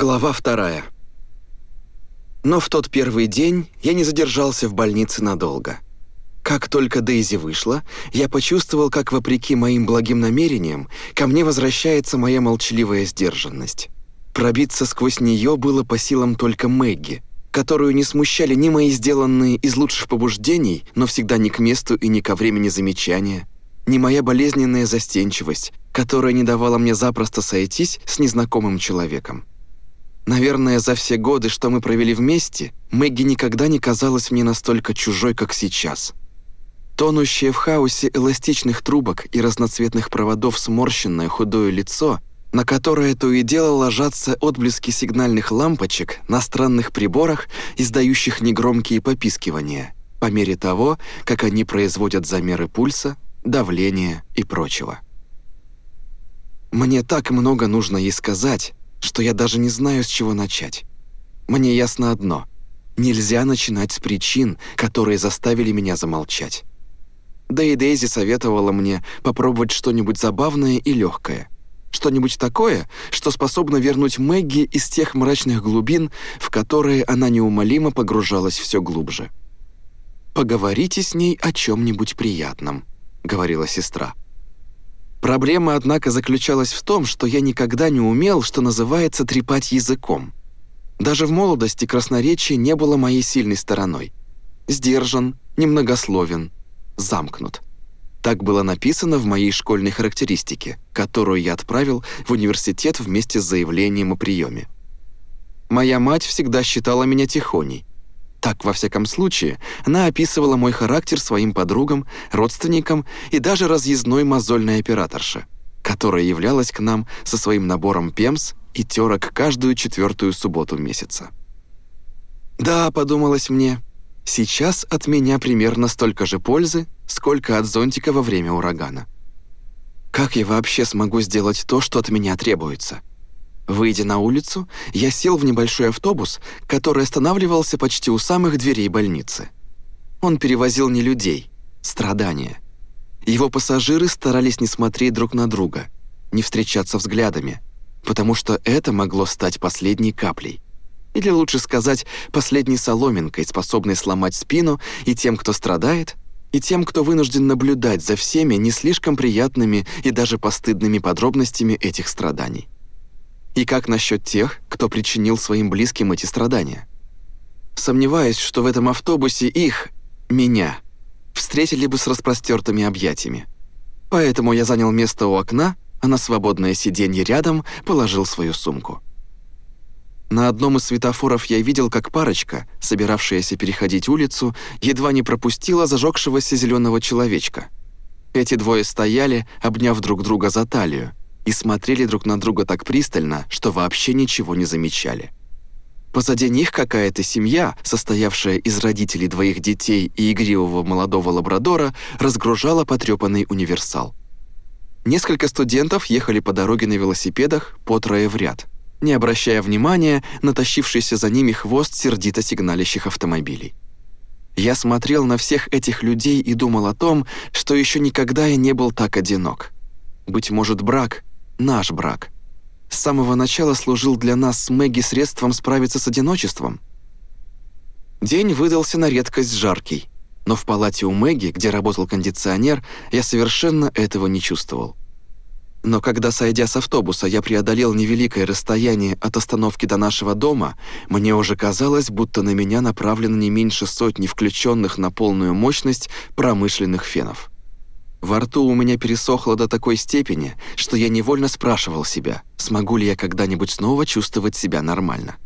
Глава вторая. Но в тот первый день я не задержался в больнице надолго. Как только Дейзи вышла, я почувствовал, как, вопреки моим благим намерениям, ко мне возвращается моя молчаливая сдержанность. Пробиться сквозь нее было по силам только Мэгги, которую не смущали ни мои сделанные из лучших побуждений, но всегда не к месту и не ко времени замечания, ни моя болезненная застенчивость, которая не давала мне запросто сойтись с незнакомым человеком. Наверное, за все годы, что мы провели вместе, Мэгги никогда не казалась мне настолько чужой, как сейчас. Тонущее в хаосе эластичных трубок и разноцветных проводов сморщенное худое лицо, на которое то и дело ложатся отблески сигнальных лампочек на странных приборах, издающих негромкие попискивания, по мере того, как они производят замеры пульса, давления и прочего. Мне так много нужно ей сказать, что я даже не знаю, с чего начать. Мне ясно одно — нельзя начинать с причин, которые заставили меня замолчать. Да и Дейзи советовала мне попробовать что-нибудь забавное и легкое. Что-нибудь такое, что способно вернуть Мэгги из тех мрачных глубин, в которые она неумолимо погружалась все глубже. «Поговорите с ней о чем-нибудь приятном», — говорила сестра. Проблема, однако, заключалась в том, что я никогда не умел, что называется, трепать языком. Даже в молодости красноречие не было моей сильной стороной. Сдержан, немногословен, замкнут. Так было написано в моей школьной характеристике, которую я отправил в университет вместе с заявлением о приеме. Моя мать всегда считала меня тихоней, так, во всяком случае, она описывала мой характер своим подругам, родственникам и даже разъездной мозольной операторше, которая являлась к нам со своим набором пемс и терок каждую четвертую субботу месяца. «Да», — подумалось мне, — «сейчас от меня примерно столько же пользы, сколько от зонтика во время урагана. Как я вообще смогу сделать то, что от меня требуется?» Выйдя на улицу, я сел в небольшой автобус, который останавливался почти у самых дверей больницы. Он перевозил не людей, страдания. Его пассажиры старались не смотреть друг на друга, не встречаться взглядами, потому что это могло стать последней каплей. Или лучше сказать, последней соломинкой, способной сломать спину и тем, кто страдает, и тем, кто вынужден наблюдать за всеми не слишком приятными и даже постыдными подробностями этих страданий. И как насчет тех, кто причинил своим близким эти страдания? Сомневаюсь, что в этом автобусе их, меня, встретили бы с распростертыми объятиями. Поэтому я занял место у окна, а на свободное сиденье рядом положил свою сумку. На одном из светофоров я видел, как парочка, собиравшаяся переходить улицу, едва не пропустила зажегшегося зеленого человечка. Эти двое стояли, обняв друг друга за талию, и смотрели друг на друга так пристально, что вообще ничего не замечали. Позади них какая-то семья, состоявшая из родителей двоих детей и игривого молодого лабрадора, разгружала потрепанный универсал. Несколько студентов ехали по дороге на велосипедах по трое в ряд, не обращая внимания на тащившийся за ними хвост сердито сигналящих автомобилей. Я смотрел на всех этих людей и думал о том, что еще никогда я не был так одинок. Быть может, брак наш брак. С самого начала служил для нас с Мэгги средством справиться с одиночеством. День выдался на редкость жаркий, но в палате у Мэгги, где работал кондиционер, я совершенно этого не чувствовал. Но когда, сойдя с автобуса, я преодолел невеликое расстояние от остановки до нашего дома, мне уже казалось, будто на меня направлено не меньше сотни включенных на полную мощность промышленных фенов. Во рту у меня пересохло до такой степени, что я невольно спрашивал себя, смогу ли я когда-нибудь снова чувствовать себя нормально.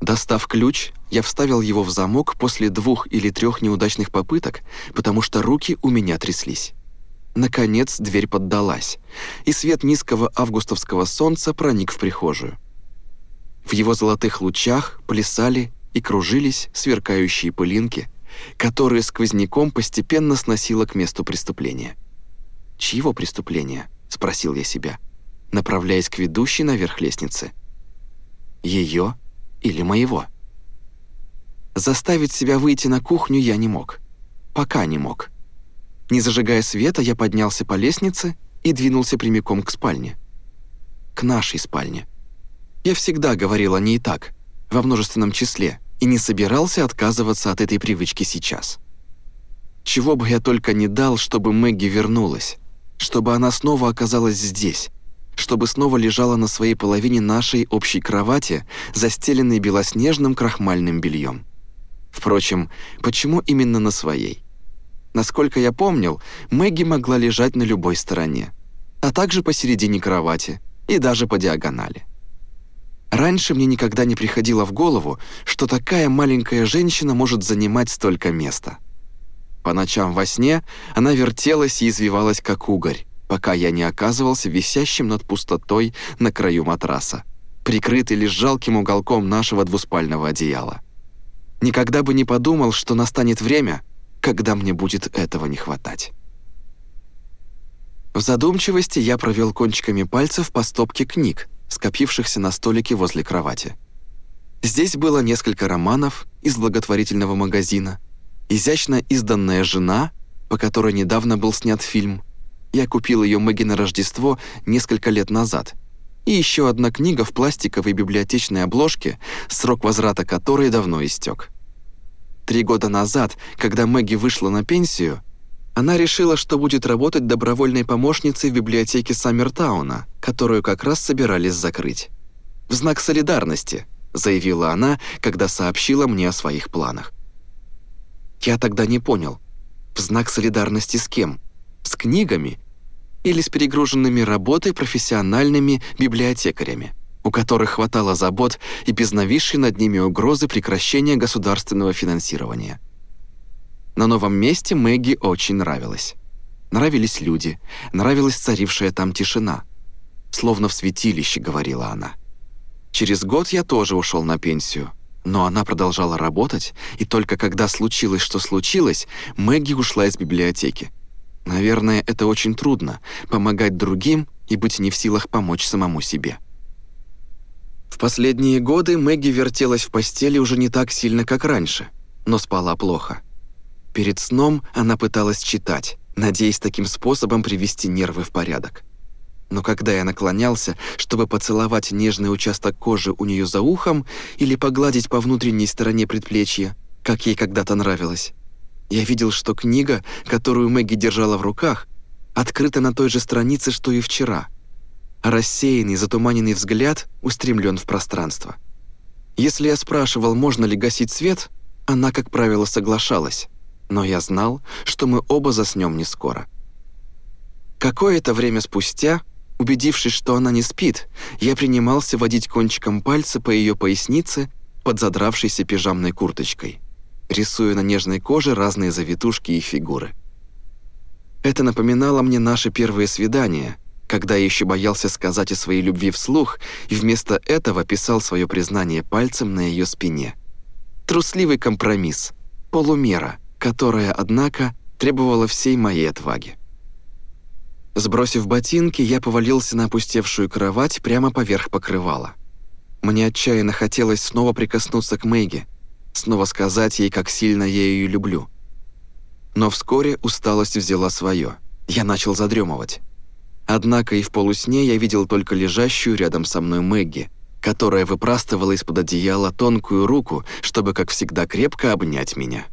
Достав ключ, я вставил его в замок после двух или трех неудачных попыток, потому что руки у меня тряслись. Наконец дверь поддалась, и свет низкого августовского солнца проник в прихожую. В его золотых лучах плясали и кружились сверкающие пылинки – которые сквозняком постепенно сносило к месту преступления. «Чьего преступления?» — спросил я себя, направляясь к ведущей наверх лестницы. «Ее или моего?» Заставить себя выйти на кухню я не мог. Пока не мог. Не зажигая света, я поднялся по лестнице и двинулся прямиком к спальне. К нашей спальне. Я всегда говорил о ней так, во множественном числе, и не собирался отказываться от этой привычки сейчас. Чего бы я только не дал, чтобы Мэгги вернулась, чтобы она снова оказалась здесь, чтобы снова лежала на своей половине нашей общей кровати, застеленной белоснежным крахмальным бельем. Впрочем, почему именно на своей? Насколько я помнил, Мэгги могла лежать на любой стороне, а также посередине кровати и даже по диагонали. Раньше мне никогда не приходило в голову, что такая маленькая женщина может занимать столько места. По ночам во сне она вертелась и извивалась, как угорь, пока я не оказывался висящим над пустотой на краю матраса, прикрытый лишь жалким уголком нашего двуспального одеяла. Никогда бы не подумал, что настанет время, когда мне будет этого не хватать. В задумчивости я провел кончиками пальцев по стопке книг, скопившихся на столике возле кровати. Здесь было несколько романов из благотворительного магазина, изящно изданная «Жена», по которой недавно был снят фильм. Я купил ее Мэгги на Рождество несколько лет назад. И еще одна книга в пластиковой библиотечной обложке, срок возврата которой давно истек. Три года назад, когда Мэгги вышла на пенсию, она решила, что будет работать добровольной помощницей в библиотеке Саммертауна, которую как раз собирались закрыть. «В знак солидарности», — заявила она, когда сообщила мне о своих планах. Я тогда не понял, в знак солидарности с кем? С книгами или с перегруженными работой профессиональными библиотекарями, у которых хватало забот и без над ними угрозы прекращения государственного финансирования. На новом месте Мэгги очень нравилось. Нравились люди, нравилась царившая там тишина. Словно в святилище, говорила она. Через год я тоже ушел на пенсию, но она продолжала работать, и только когда случилось, что случилось, Мэгги ушла из библиотеки. Наверное, это очень трудно — помогать другим и быть не в силах помочь самому себе. В последние годы Мэгги вертелась в постели уже не так сильно, как раньше, но спала плохо. Перед сном она пыталась читать, надеясь таким способом привести нервы в порядок. Но когда я наклонялся, чтобы поцеловать нежный участок кожи у нее за ухом или погладить по внутренней стороне предплечья, как ей когда-то нравилось, я видел, что книга, которую Мэгги держала в руках, открыта на той же странице, что и вчера. Рассеянный, затуманенный взгляд устремлен в пространство. Если я спрашивал, можно ли гасить свет, она, как правило, соглашалась но я знал, что мы оба заснем не скоро. Какое-то время спустя, убедившись, что она не спит, я принимался водить кончиком пальца по ее пояснице под задравшейся пижамной курточкой, рисуя на нежной коже разные завитушки и фигуры. Это напоминало мне наше первое свидание, когда я еще боялся сказать о своей любви вслух и вместо этого писал свое признание пальцем на ее спине. Трусливый компромисс, полумера — которая, однако, требовала всей моей отваги. Сбросив ботинки, я повалился на опустевшую кровать прямо поверх покрывала. Мне отчаянно хотелось снова прикоснуться к Мэгги, снова сказать ей, как сильно я ее люблю. Но вскоре усталость взяла свое. Я начал задремывать. Однако и в полусне я видел только лежащую рядом со мной Мэгги, которая выпрастывала из-под одеяла тонкую руку, чтобы, как всегда, крепко обнять меня.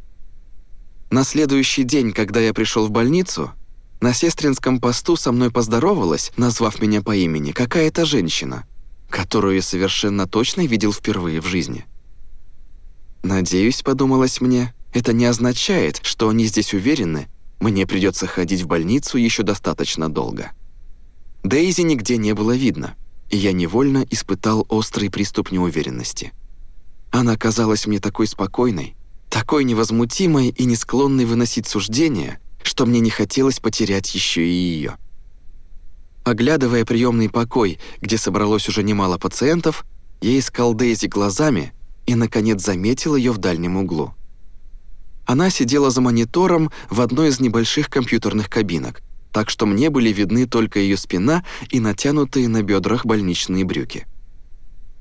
На следующий день, когда я пришел в больницу, на сестринском посту со мной поздоровалась, назвав меня по имени, какая-то женщина, которую я совершенно точно видел впервые в жизни. «Надеюсь», — подумалось мне, — «это не означает, что они здесь уверены, мне придется ходить в больницу еще достаточно долго». Дейзи нигде не было видно, и я невольно испытал острый приступ неуверенности. Она казалась мне такой спокойной, такой невозмутимой и не склонной выносить суждения, что мне не хотелось потерять еще и ее. Оглядывая приемный покой, где собралось уже немало пациентов, я искал Дейзи глазами и, наконец, заметил ее в дальнем углу. Она сидела за монитором в одной из небольших компьютерных кабинок, так что мне были видны только ее спина и натянутые на бедрах больничные брюки.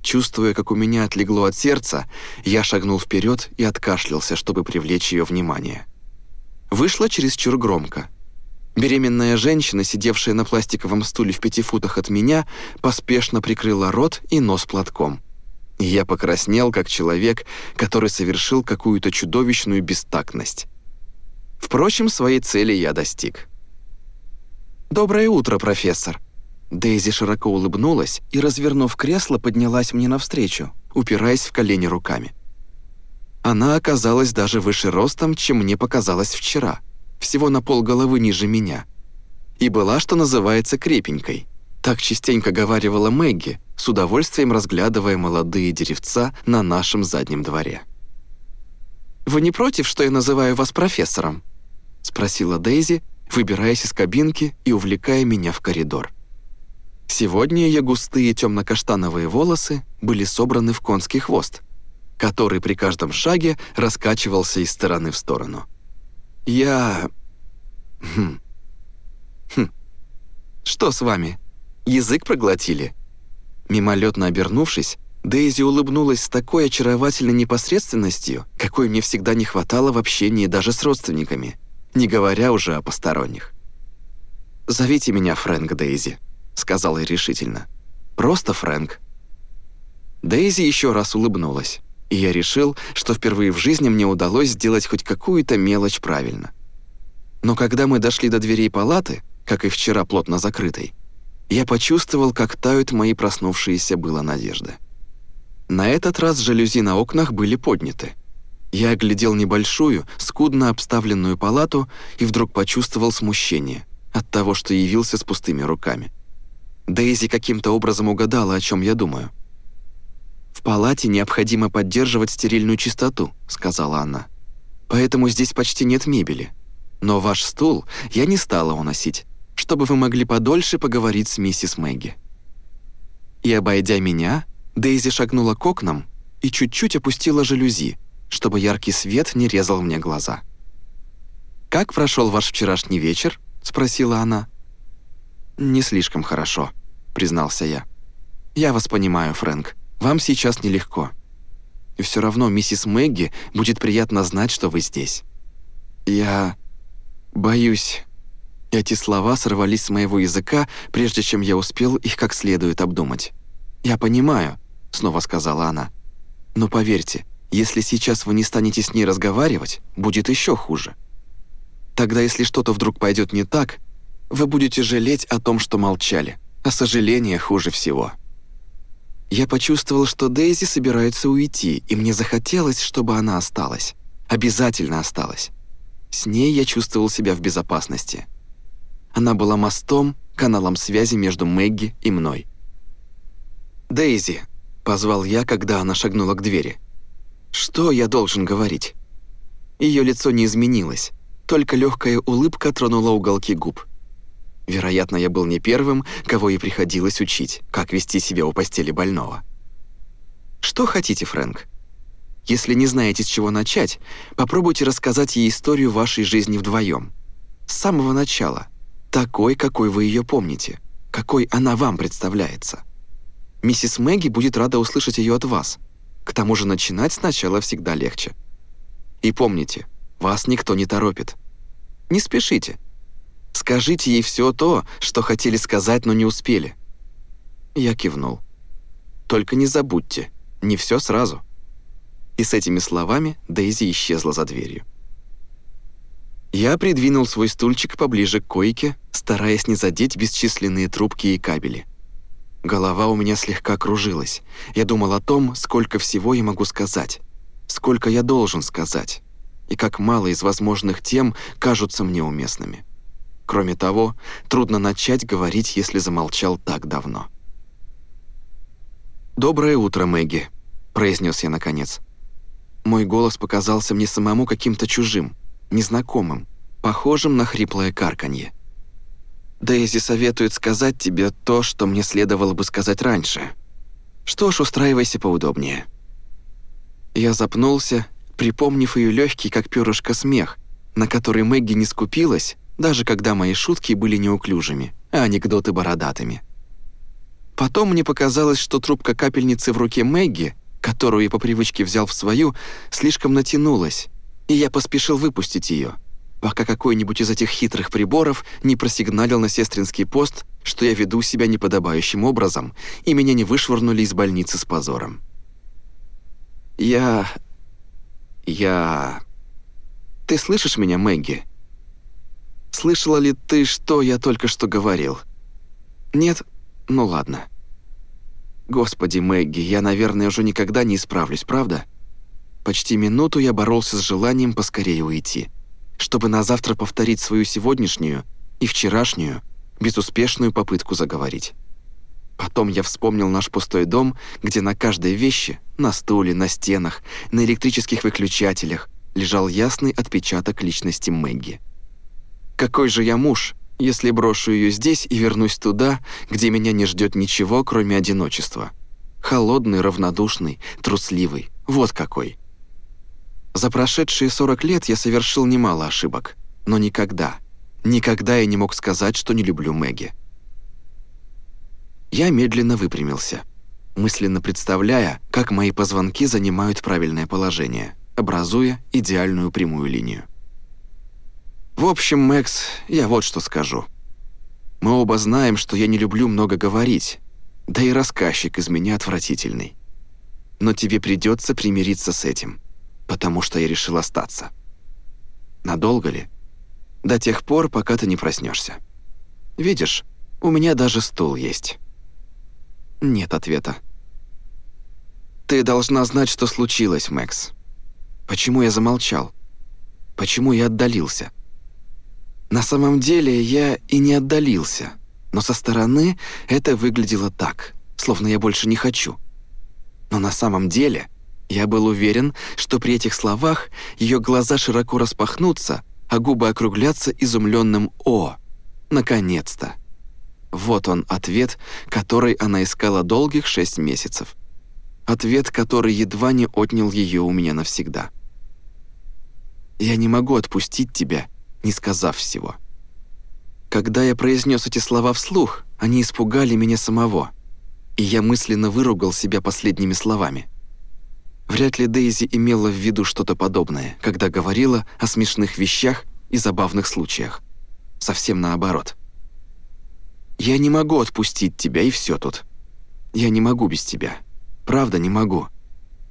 Чувствуя, как у меня отлегло от сердца, я шагнул вперед и откашлялся, чтобы привлечь ее внимание. Вышло чересчур громко. Беременная женщина, сидевшая на пластиковом стуле в пяти футах от меня, поспешно прикрыла рот и нос платком. Я покраснел, как человек, который совершил какую-то чудовищную бестактность. Впрочем, своей цели я достиг. «Доброе утро, профессор!» Дейзи широко улыбнулась и, развернув кресло, поднялась мне навстречу, упираясь в колени руками. Она оказалась даже выше ростом, чем мне показалось вчера — всего на пол головы ниже меня. И была, что называется, крепенькой. Так частенько говаривала Мэгги, с удовольствием разглядывая молодые деревца на нашем заднем дворе. «Вы не против, что я называю вас профессором?» — спросила Дейзи, выбираясь из кабинки и увлекая меня в коридор. Сегодня ее густые темно-каштановые волосы были собраны в конский хвост, который при каждом шаге раскачивался из стороны в сторону. Я... Хм. Хм. Что с вами? Язык проглотили?» Мимолетно обернувшись, Дейзи улыбнулась с такой очаровательной непосредственностью, какой мне всегда не хватало в общении даже с родственниками, не говоря уже о посторонних. «Зовите меня Фрэнк, Дейзи», — сказала решительно. «Просто Фрэнк». Дейзи еще раз улыбнулась и я решил, что впервые в жизни мне удалось сделать хоть какую-то мелочь правильно. Но когда мы дошли до дверей палаты, как и вчера плотно закрытой, я почувствовал, как тают мои проснувшиеся было надежды. На этот раз жалюзи на окнах были подняты. Я оглядел небольшую, скудно обставленную палату и вдруг почувствовал смущение от того, что явился с пустыми руками. Дейзи каким-то образом угадала, о чем я думаю — «В палате необходимо поддерживать стерильную чистоту», — сказала она. «Поэтому здесь почти нет мебели. Но ваш стул я не стала уносить, чтобы вы могли подольше поговорить с миссис Мэгги». И, обойдя меня, Дейзи шагнула к окнам и чуть-чуть опустила жалюзи, чтобы яркий свет не резал мне глаза. «Как прошел ваш вчерашний вечер?» — спросила она. «Не слишком хорошо», — признался я. «Я вас понимаю, Фрэнк. Вам сейчас нелегко. И все равно миссис Мэгги будет приятно знать, что вы здесь. Я боюсь... Эти слова сорвались с моего языка, прежде чем я успел их как следует обдумать. «Я понимаю», — снова сказала она. «Но поверьте, если сейчас вы не станете с ней разговаривать, будет еще хуже. Тогда, если что-то вдруг пойдет не так, вы будете жалеть о том, что молчали, а сожаление хуже всего». Я почувствовал, что Дейзи собирается уйти, и мне захотелось, чтобы она осталась. Обязательно осталась. С ней я чувствовал себя в безопасности. Она была мостом, каналом связи между Мэгги и мной. «Дейзи», — позвал я, когда она шагнула к двери. «Что я должен говорить?» Ее лицо не изменилось, только легкая улыбка тронула уголки губ. Вероятно, я был не первым, кого ей приходилось учить, как вести себя у постели больного. Что хотите, Фрэнк? Если не знаете, с чего начать, попробуйте рассказать ей историю вашей жизни вдвоем. С самого начала. Такой, какой вы ее помните. Какой она вам представляется. Миссис Мэгги будет рада услышать ее от вас. К тому же начинать сначала всегда легче. И помните, вас никто не торопит. Не спешите. Скажите ей все то, что хотели сказать, но не успели». Я кивнул. «Только не забудьте, не все сразу». И с этими словами Дейзи исчезла за дверью. Я придвинул свой стульчик поближе к койке, стараясь не задеть бесчисленные трубки и кабели. Голова у меня слегка кружилась. Я думал о том, сколько всего я могу сказать, сколько я должен сказать, и как мало из возможных тем кажутся мне уместными. Кроме того, трудно начать говорить, если замолчал так давно. «Доброе утро, Мэгги», — произнес я наконец. Мой голос показался мне самому каким-то чужим, незнакомым, похожим на хриплое карканье. Дейзи советует сказать тебе то, что мне следовало бы сказать раньше. Что ж, устраивайся поудобнее. Я запнулся, припомнив ее легкий, как перышко, смех, на который Мэгги не скупилась, даже когда мои шутки были неуклюжими, а анекдоты бородатыми. Потом мне показалось, что трубка капельницы в руке Мэгги, которую я по привычке взял в свою, слишком натянулась, и я поспешил выпустить ее. пока какой-нибудь из этих хитрых приборов не просигналил на сестринский пост, что я веду себя неподобающим образом, и меня не вышвырнули из больницы с позором. Я... я... Ты слышишь меня, Мэгги? Слышала ли ты, что я только что говорил? Нет? Ну ладно. Господи, Мэгги, я, наверное, уже никогда не исправлюсь, правда? Почти минуту я боролся с желанием поскорее уйти, чтобы на завтра повторить свою сегодняшнюю и вчерашнюю безуспешную попытку заговорить. Потом я вспомнил наш пустой дом, где на каждой вещи, на стуле, на стенах, на электрических выключателях, лежал ясный отпечаток личности Мэгги. Какой же я муж, если брошу ее здесь и вернусь туда, где меня не ждет ничего, кроме одиночества? Холодный, равнодушный, трусливый. Вот какой. За прошедшие 40 лет я совершил немало ошибок, но никогда, никогда я не мог сказать, что не люблю Мэгги. Я медленно выпрямился, мысленно представляя, как мои позвонки занимают правильное положение, образуя идеальную прямую линию. В общем, Мэкс, я вот что скажу. Мы оба знаем, что я не люблю много говорить, да и рассказчик из меня отвратительный. Но тебе придется примириться с этим, потому что я решил остаться. Надолго ли? До тех пор, пока ты не проснешься. Видишь, у меня даже стул есть. Нет ответа. Ты должна знать, что случилось, Мэкс. Почему я замолчал? Почему я отдалился? На самом деле я и не отдалился, но со стороны это выглядело так, словно я больше не хочу. Но на самом деле я был уверен, что при этих словах ее глаза широко распахнутся, а губы округлятся изумленным «О!» Наконец-то! Вот он ответ, который она искала долгих шесть месяцев. Ответ, который едва не отнял ее у меня навсегда. «Я не могу отпустить тебя не сказав всего. Когда я произнес эти слова вслух, они испугали меня самого, и я мысленно выругал себя последними словами. Вряд ли Дейзи имела в виду что-то подобное, когда говорила о смешных вещах и забавных случаях. Совсем наоборот. «Я не могу отпустить тебя, и все тут. Я не могу без тебя. Правда, не могу»,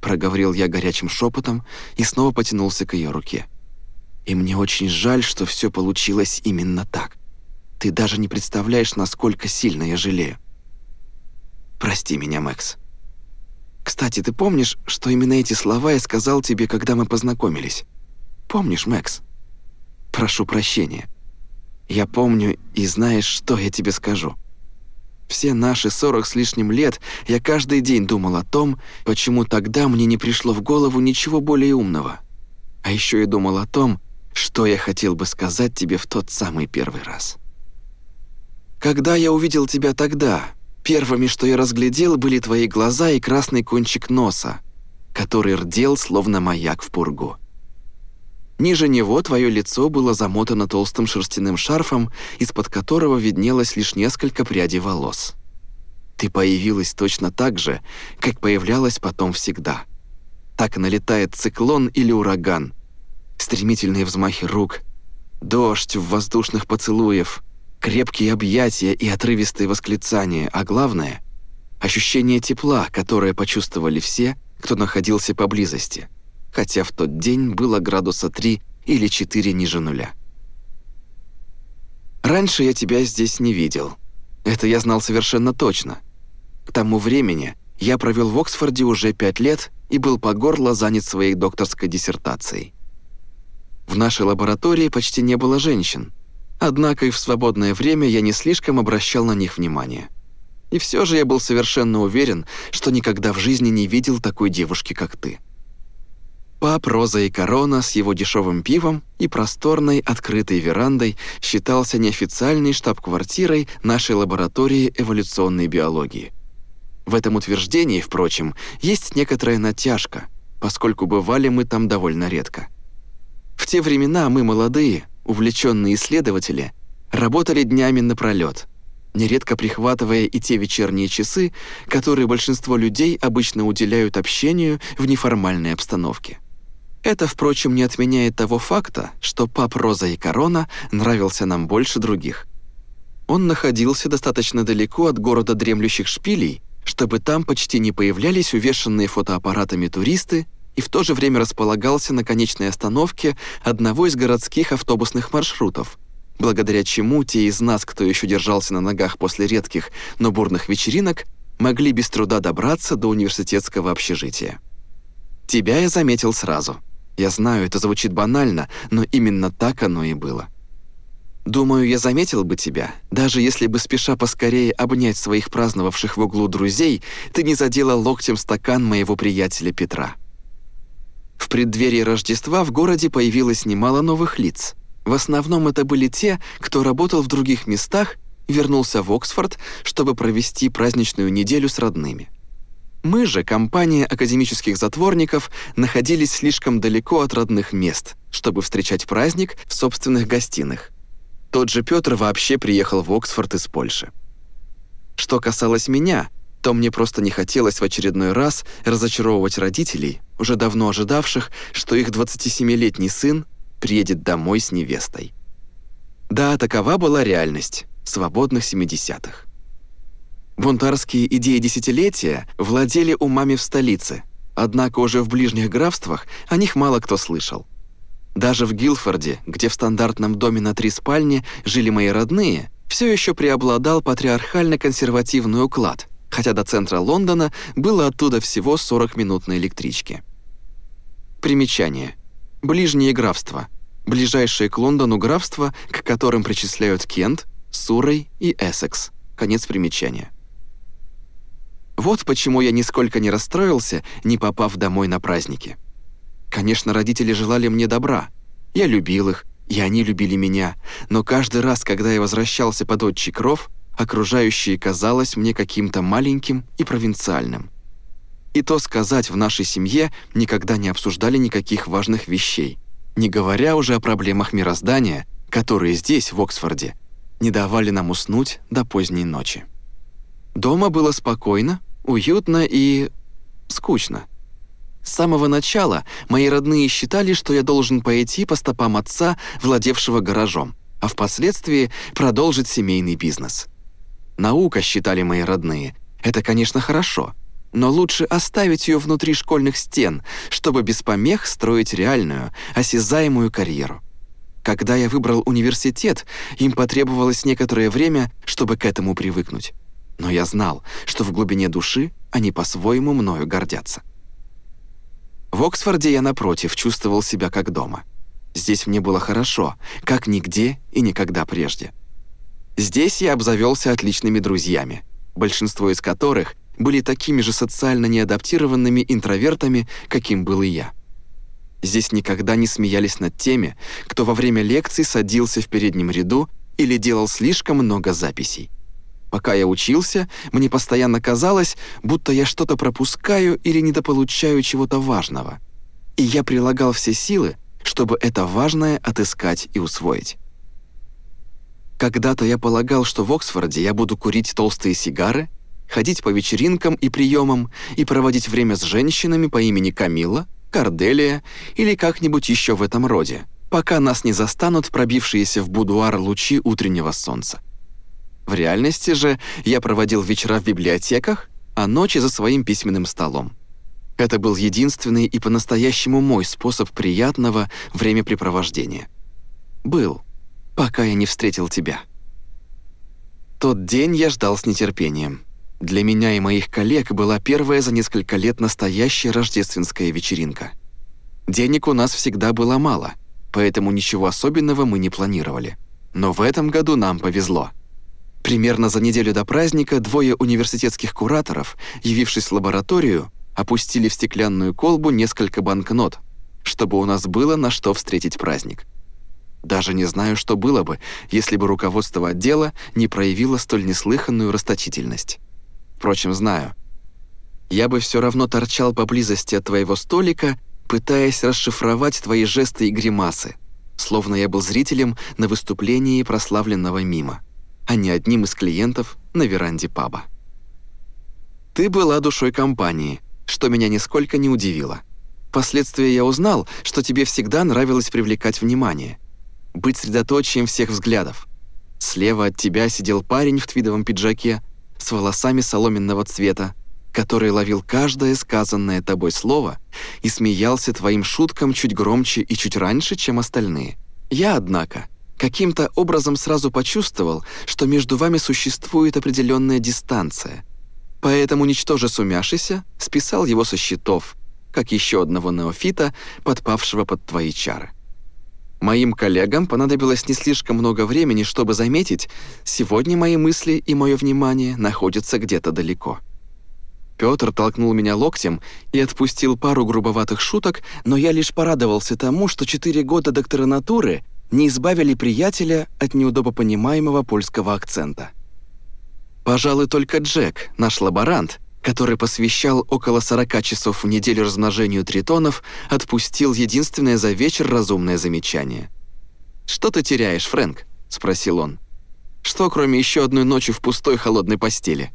проговорил я горячим шепотом и снова потянулся к ее руке. И мне очень жаль, что все получилось именно так. Ты даже не представляешь, насколько сильно я жалею. Прости меня, Мэкс. Кстати, ты помнишь, что именно эти слова я сказал тебе, когда мы познакомились? Помнишь, Мэкс? Прошу прощения. Я помню, и знаешь, что я тебе скажу. Все наши сорок с лишним лет я каждый день думал о том, почему тогда мне не пришло в голову ничего более умного. А еще я думал о том, что я хотел бы сказать тебе в тот самый первый раз. Когда я увидел тебя тогда, первыми, что я разглядел, были твои глаза и красный кончик носа, который рдел, словно маяк в пургу. Ниже него твое лицо было замотано толстым шерстяным шарфом, из-под которого виднелось лишь несколько прядей волос. Ты появилась точно так же, как появлялась потом всегда. Так налетает циклон или ураган, стремительные взмахи рук, дождь в воздушных поцелуев, крепкие объятия и отрывистые восклицания, а главное — ощущение тепла, которое почувствовали все, кто находился поблизости, хотя в тот день было градуса 3 или 4 ниже нуля. Раньше я тебя здесь не видел. Это я знал совершенно точно. К тому времени я провел в Оксфорде уже пять лет и был по горло занят своей докторской диссертацией. В нашей лаборатории почти не было женщин, однако и в свободное время я не слишком обращал на них внимание. И все же я был совершенно уверен, что никогда в жизни не видел такой девушки, как ты. Пап Роза и Корона с его дешевым пивом и просторной открытой верандой считался неофициальной штаб-квартирой нашей лаборатории эволюционной биологии. В этом утверждении, впрочем, есть некоторая натяжка, поскольку бывали мы там довольно редко. В те времена мы, молодые, увлеченные исследователи, работали днями напролёт, нередко прихватывая и те вечерние часы, которые большинство людей обычно уделяют общению в неформальной обстановке. Это, впрочем, не отменяет того факта, что пап Роза и Корона нравился нам больше других. Он находился достаточно далеко от города дремлющих шпилей, чтобы там почти не появлялись увешанные фотоаппаратами туристы и в то же время располагался на конечной остановке одного из городских автобусных маршрутов, благодаря чему те из нас, кто еще держался на ногах после редких, но бурных вечеринок, могли без труда добраться до университетского общежития. Тебя я заметил сразу. Я знаю, это звучит банально, но именно так оно и было. Думаю, я заметил бы тебя, даже если бы спеша поскорее обнять своих праздновавших в углу друзей, ты не задела локтем стакан моего приятеля Петра. В преддверии Рождества в городе появилось немало новых лиц. В основном это были те, кто работал в других местах вернулся в Оксфорд, чтобы провести праздничную неделю с родными. Мы же, компания академических затворников, находились слишком далеко от родных мест, чтобы встречать праздник в собственных гостиных. Тот же Петр вообще приехал в Оксфорд из Польши. Что касалось меня, то мне просто не хотелось в очередной раз разочаровывать родителей, уже давно ожидавших, что их 27-летний сын приедет домой с невестой. Да, такова была реальность свободных 70-х. Бунтарские идеи десятилетия владели умами в столице, однако уже в ближних графствах о них мало кто слышал. Даже в Гилфорде, где в стандартном доме на три спальни жили мои родные, все еще преобладал патриархально-консервативный уклад, хотя до центра Лондона было оттуда всего 40 минут на электричке. Примечание. Ближние графства. Ближайшие к Лондону графства, к которым причисляют Кент, Суррей и Эссекс. Конец примечания. Вот почему я нисколько не расстроился, не попав домой на праздники. Конечно, родители желали мне добра. Я любил их, и они любили меня, но каждый раз, когда я возвращался под отчий кров, окружающее казалось мне каким-то маленьким и провинциальным. И то сказать, в нашей семье никогда не обсуждали никаких важных вещей, не говоря уже о проблемах мироздания, которые здесь, в Оксфорде, не давали нам уснуть до поздней ночи. Дома было спокойно, уютно и... скучно. С самого начала мои родные считали, что я должен пойти по стопам отца, владевшего гаражом, а впоследствии продолжить семейный бизнес. Наука, считали мои родные, это, конечно, хорошо, но лучше оставить ее внутри школьных стен, чтобы без помех строить реальную, осязаемую карьеру. Когда я выбрал университет, им потребовалось некоторое время, чтобы к этому привыкнуть. Но я знал, что в глубине души они по-своему мною гордятся. В Оксфорде я, напротив, чувствовал себя как дома. Здесь мне было хорошо, как нигде и никогда прежде. Здесь я обзавелся отличными друзьями, большинство из которых были такими же социально неадаптированными интровертами, каким был и я. Здесь никогда не смеялись над теми, кто во время лекций садился в переднем ряду или делал слишком много записей. Пока я учился, мне постоянно казалось, будто я что-то пропускаю или недополучаю чего-то важного. И я прилагал все силы, чтобы это важное отыскать и усвоить. Когда-то я полагал, что в Оксфорде я буду курить толстые сигары, ходить по вечеринкам и приемам и проводить время с женщинами по имени Камила, Корделия или как-нибудь еще в этом роде, пока нас не застанут пробившиеся в будуар лучи утреннего солнца. В реальности же я проводил вечера в библиотеках, а ночи за своим письменным столом. Это был единственный и по-настоящему мой способ приятного времяпрепровождения. Был, пока я не встретил тебя. Тот день я ждал с нетерпением. Для меня и моих коллег была первая за несколько лет настоящая рождественская вечеринка. Денег у нас всегда было мало, поэтому ничего особенного мы не планировали. Но в этом году нам повезло — Примерно за неделю до праздника двое университетских кураторов, явившись в лабораторию, опустили в стеклянную колбу несколько банкнот, чтобы у нас было на что встретить праздник. Даже не знаю, что было бы, если бы руководство отдела не проявило столь неслыханную расточительность. Впрочем, знаю. Я бы все равно торчал поблизости от твоего столика, пытаясь расшифровать твои жесты и гримасы, словно я был зрителем на выступлении прославленного мима а не одним из клиентов на веранде паба. Ты была душой компании, что меня нисколько не удивило. Впоследствии я узнал, что тебе всегда нравилось привлекать внимание. Быть средоточием всех взглядов. Слева от тебя сидел парень в твидовом пиджаке с волосами соломенного цвета, который ловил каждое сказанное тобой слово и смеялся твоим шуткам чуть громче и чуть раньше, чем остальные. Я, однако, каким-то образом сразу почувствовал, что между вами существует определенная дистанция. Поэтому, ничтоже сумяшися, списал его со счетов, как еще одного неофита, подпавшего под твои чары. Моим коллегам понадобилось не слишком много времени, чтобы заметить, сегодня мои мысли и мое внимание находятся где-то далеко. Пётр толкнул меня локтем и отпустил пару грубоватых шуток, но я лишь порадовался тому, что четыре года докторанатуры не избавили приятеля от неудобопонимаемого польского акцента. Пожалуй, только Джек, наш лаборант, который посвящал около 40 часов в неделю размножению тритонов, отпустил единственное за вечер разумное замечание. «Что ты теряешь, Фрэнк?» – спросил он. «Что, кроме еще одной ночи в пустой холодной постели?»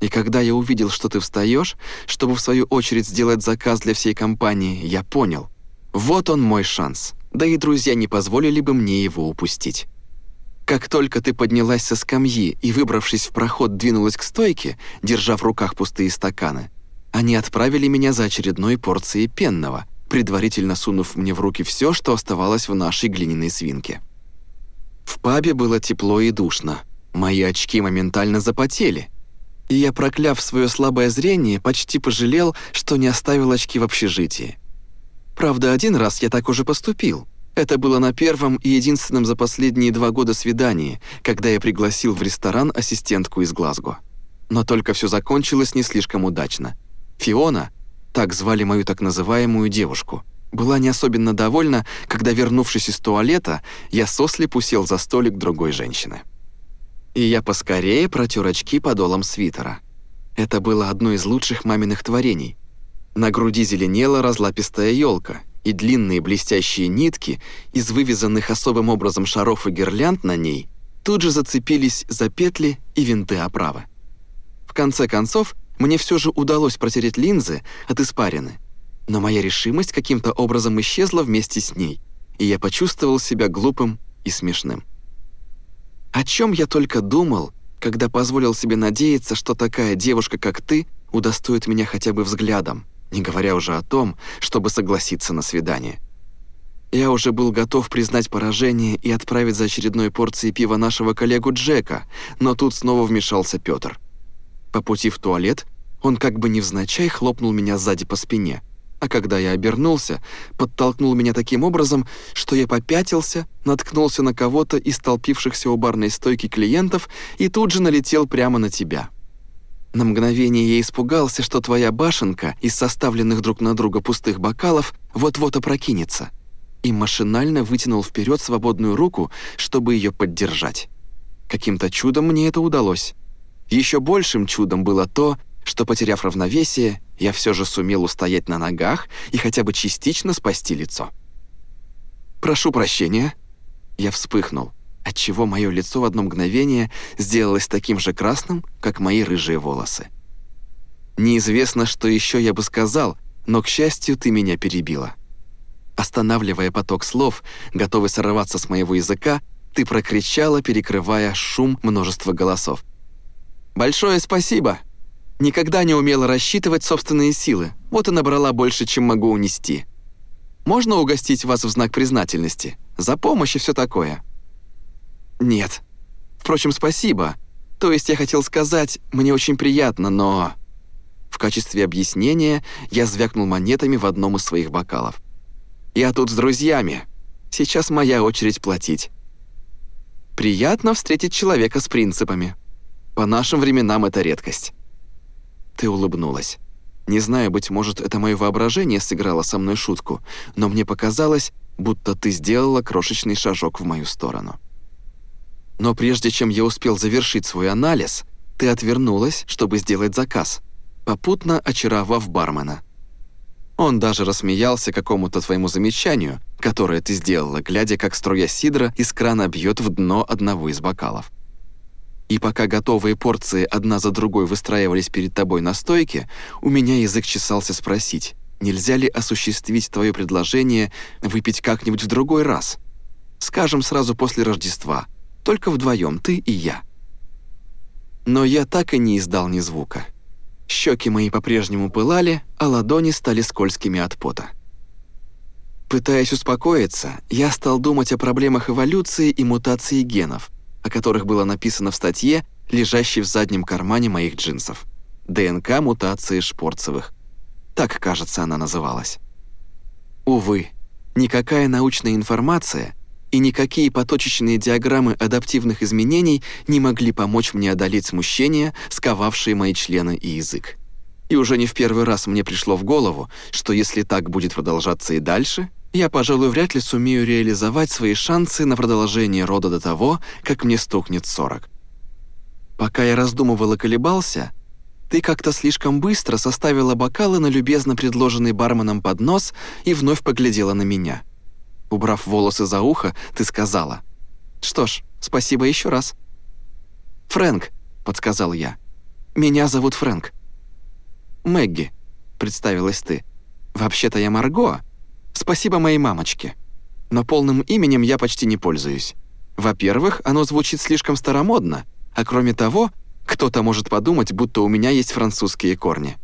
И когда я увидел, что ты встаешь, чтобы в свою очередь сделать заказ для всей компании, я понял. Вот он мой шанс. Да и друзья не позволили бы мне его упустить. Как только ты поднялась со скамьи и, выбравшись в проход, двинулась к стойке, держа в руках пустые стаканы, они отправили меня за очередной порцией пенного, предварительно сунув мне в руки все, что оставалось в нашей глиняной свинке. В пабе было тепло и душно. Мои очки моментально запотели, и я, прокляв свое слабое зрение, почти пожалел, что не оставил очки в общежитии. Правда, один раз я так уже поступил — это было на первом и единственном за последние два года свидании, когда я пригласил в ресторан ассистентку из Глазго. Но только все закончилось не слишком удачно. Фиона, так звали мою так называемую девушку, была не особенно довольна, когда, вернувшись из туалета, я сослеп усел за столик другой женщины. И я поскорее протер очки подолом свитера. Это было одно из лучших маминых творений. На груди зеленела разлапистая елка, и длинные блестящие нитки из вывязанных особым образом шаров и гирлянд на ней тут же зацепились за петли и винты оправы. В конце концов, мне все же удалось протереть линзы от испарины, но моя решимость каким-то образом исчезла вместе с ней, и я почувствовал себя глупым и смешным. О чем я только думал, когда позволил себе надеяться, что такая девушка, как ты, удостоит меня хотя бы взглядом, не говоря уже о том, чтобы согласиться на свидание. Я уже был готов признать поражение и отправить за очередной порцией пива нашего коллегу Джека, но тут снова вмешался Пётр. По пути в туалет он как бы невзначай хлопнул меня сзади по спине, а когда я обернулся, подтолкнул меня таким образом, что я попятился, наткнулся на кого-то из толпившихся у барной стойки клиентов и тут же налетел прямо на тебя. На мгновение я испугался, что твоя башенка из составленных друг на друга пустых бокалов вот-вот опрокинется, и машинально вытянул вперед свободную руку, чтобы ее поддержать. Каким-то чудом мне это удалось. Еще большим чудом было то, что, потеряв равновесие, я все же сумел устоять на ногах и хотя бы частично спасти лицо. «Прошу прощения». Я вспыхнул отчего мое лицо в одно мгновение сделалось таким же красным, как мои рыжие волосы. Неизвестно, что еще я бы сказал, но, к счастью, ты меня перебила. Останавливая поток слов, готовый сорваться с моего языка, ты прокричала, перекрывая шум множества голосов. «Большое спасибо! Никогда не умела рассчитывать собственные силы, вот и набрала больше, чем могу унести. Можно угостить вас в знак признательности? За помощь и все такое?» «Нет. Впрочем, спасибо. То есть я хотел сказать, мне очень приятно, но...» В качестве объяснения я звякнул монетами в одном из своих бокалов. «Я тут с друзьями. Сейчас моя очередь платить». «Приятно встретить человека с принципами. По нашим временам это редкость». Ты улыбнулась. Не знаю, быть может, это мое воображение сыграло со мной шутку, но мне показалось, будто ты сделала крошечный шажок в мою сторону. Но прежде чем я успел завершить свой анализ, ты отвернулась, чтобы сделать заказ, попутно очаровав бармена. Он даже рассмеялся какому-то твоему замечанию, которое ты сделала, глядя, как струя сидра из крана бьет в дно одного из бокалов. И пока готовые порции одна за другой выстраивались перед тобой на стойке, у меня язык чесался спросить, Нельзя ли осуществить твое предложение выпить как-нибудь в другой раз? Скажем, сразу после Рождества. Только вдвоем, ты и я. Но я так и не издал ни звука. Щеки мои по-прежнему пылали, а ладони стали скользкими от пота. Пытаясь успокоиться, я стал думать о проблемах эволюции и мутации генов, о которых было написано в статье, лежащей в заднем кармане моих джинсов. ДНК мутации Шпорцевых. Так, кажется, она называлась. Увы, никакая научная информация и никакие поточечные диаграммы адаптивных изменений не могли помочь мне одолеть смущение, сковавшие мои члены и язык. И уже не в первый раз мне пришло в голову, что если так будет продолжаться и дальше, я, пожалуй, вряд ли сумею реализовать свои шансы на продолжение рода до того, как мне стукнет 40. Пока я раздумывал и колебался, ты как-то слишком быстро составила бокалы на любезно предложенный барменом поднос и вновь поглядела на меня. Убрав волосы за ухо, ты сказала. «Что ж, спасибо еще раз». «Фрэнк», — подсказал я. «Меня зовут Фрэнк». «Мэгги», — представилась ты. «Вообще-то я Марго. Спасибо моей мамочке. Но полным именем я почти не пользуюсь. Во-первых, оно звучит слишком старомодно, а кроме того, кто-то может подумать, будто у меня есть французские корни.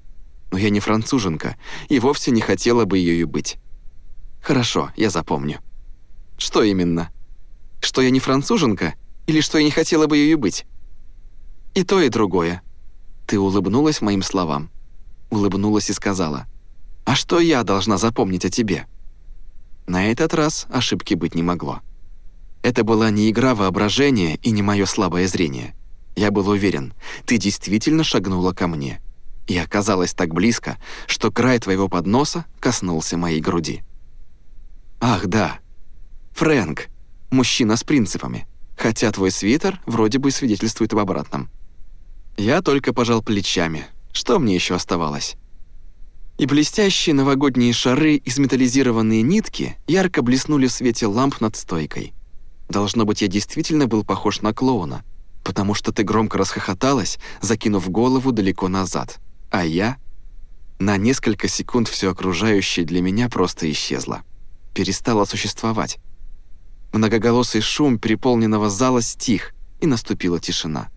Но я не француженка и вовсе не хотела бы ею быть. Хорошо, я запомню. Что именно? Что я не француженка или что я не хотела бы ею быть? И то, и другое. Ты улыбнулась моим словам. Улыбнулась и сказала, «А что я должна запомнить о тебе?» На этот раз ошибки быть не могло. Это была не игра воображения и не мое слабое зрение. Я был уверен, ты действительно шагнула ко мне. И оказалась так близко, что край твоего подноса коснулся моей груди. Ах, да. Фрэнк, мужчина с принципами, хотя твой свитер вроде бы свидетельствует об обратном. Я только пожал плечами. Что мне еще оставалось? И блестящие новогодние шары из металлизированные нитки ярко блеснули в свете ламп над стойкой. Должно быть, я действительно был похож на клоуна, потому что ты громко расхохоталась, закинув голову далеко назад. А я... На несколько секунд все окружающее для меня просто исчезло. Перестало существовать. Многоголосый шум переполненного зала стих, и наступила тишина.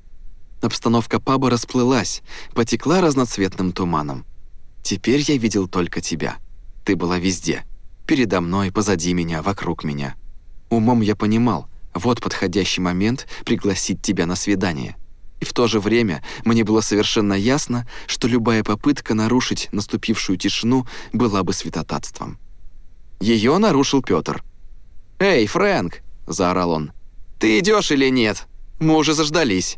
Обстановка паба расплылась, потекла разноцветным туманом. Теперь я видел только тебя. Ты была везде. Передо мной, позади меня, вокруг меня. Умом я понимал, вот подходящий момент пригласить тебя на свидание. И в то же время мне было совершенно ясно, что любая попытка нарушить наступившую тишину была бы святотатством. Ее нарушил Пётр. «Эй, Фрэнк!» – заорал он. «Ты идешь или нет? Мы уже заждались».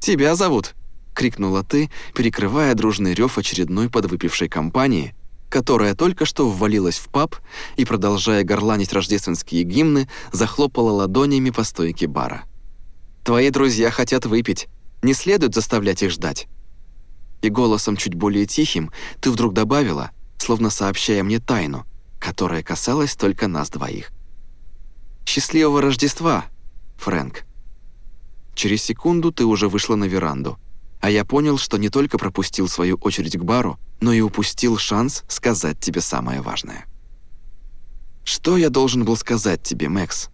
«Тебя зовут?» – крикнула ты, перекрывая дружный рев очередной подвыпившей компании – которая только что ввалилась в паб и, продолжая горланить рождественские гимны, захлопала ладонями по стойке бара. «Твои друзья хотят выпить. Не следует заставлять их ждать». И голосом чуть более тихим ты вдруг добавила, словно сообщая мне тайну, которая касалась только нас двоих. «Счастливого Рождества, Фрэнк». Через секунду ты уже вышла на веранду, а я понял, что не только пропустил свою очередь к бару, но и упустил шанс сказать тебе самое важное. Что я должен был сказать тебе, Мэкс?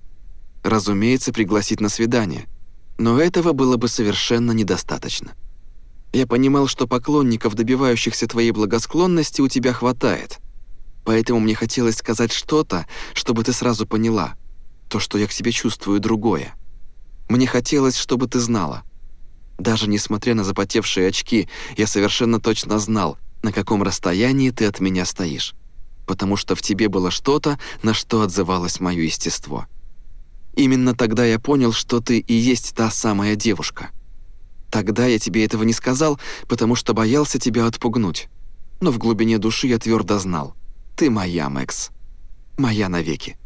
Разумеется, пригласить на свидание, но этого было бы совершенно недостаточно. Я понимал, что поклонников, добивающихся твоей благосклонности, у тебя хватает. Поэтому мне хотелось сказать что-то, чтобы ты сразу поняла. То, что я к себе чувствую, другое. Мне хотелось, чтобы ты знала. Даже несмотря на запотевшие очки, я совершенно точно знал, на каком расстоянии ты от меня стоишь, потому что в тебе было что-то, на что отзывалось мое естество. Именно тогда я понял, что ты и есть та самая девушка. Тогда я тебе этого не сказал, потому что боялся тебя отпугнуть. Но в глубине души я твердо знал. Ты моя, Мэкс. Моя навеки.